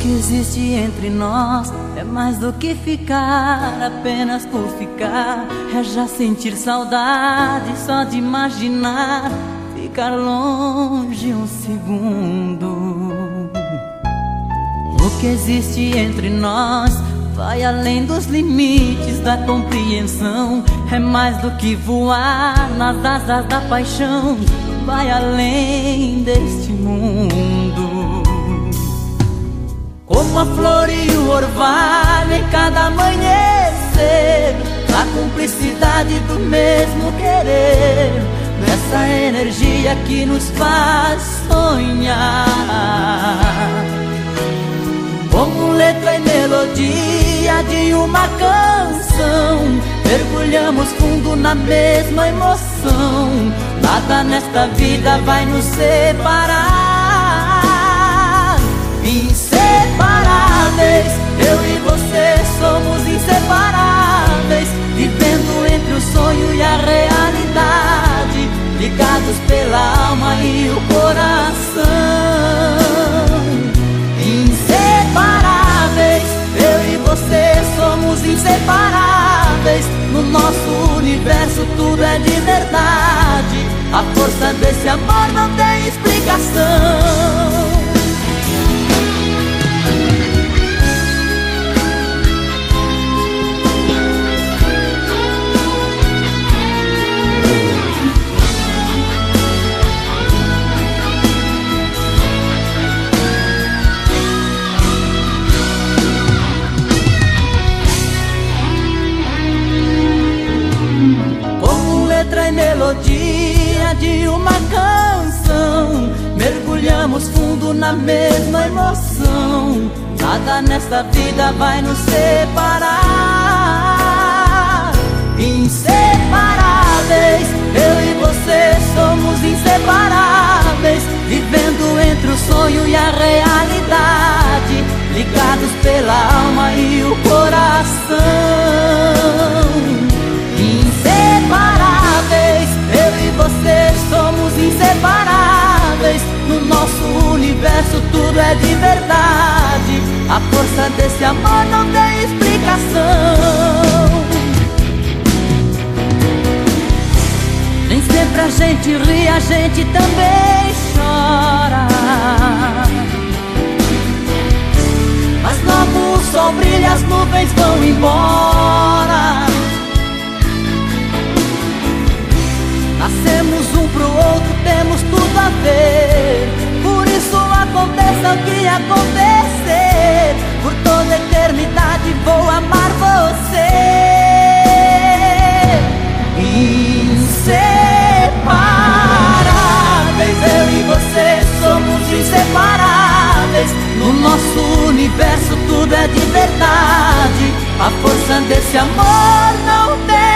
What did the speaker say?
que existe entre nós é mais do que ficar apenas por ficar. É já sentir saudade só de imaginar ficar longe um segundo. O que existe entre nós vai além dos limites da compreensão. É mais do que voar nas asas da paixão. Vai além deste mundo. Como a flor e o orvalho em cada amanhecer, a cumplicidade do mesmo querer, nessa energia que nos faz sonhar. Como letra e melodia de uma canção, mergulhamos fundo na mesma emoção. Nada nesta vida vai nos separar. Ligados pela alma e o coração. Inseparáveis, eu e você somos inseparáveis. No nosso universo tudo é de verdade. A força desse amor não tem explicação. Letra e melodia de uma canção. Mergulhamos fundo na mesma emoção. Nada nesta vida vai nos separar. Inseparáveis, Nem sempre a gente ri, a gente também chora. Mas logo o sol brilha, as nuvens vão embora. Nascemos um pro outro, temos tudo a ver. Por isso aconteça o que acontecer. Inseparáveis. No nosso universo tudo é de verdade. A força desse amor não tem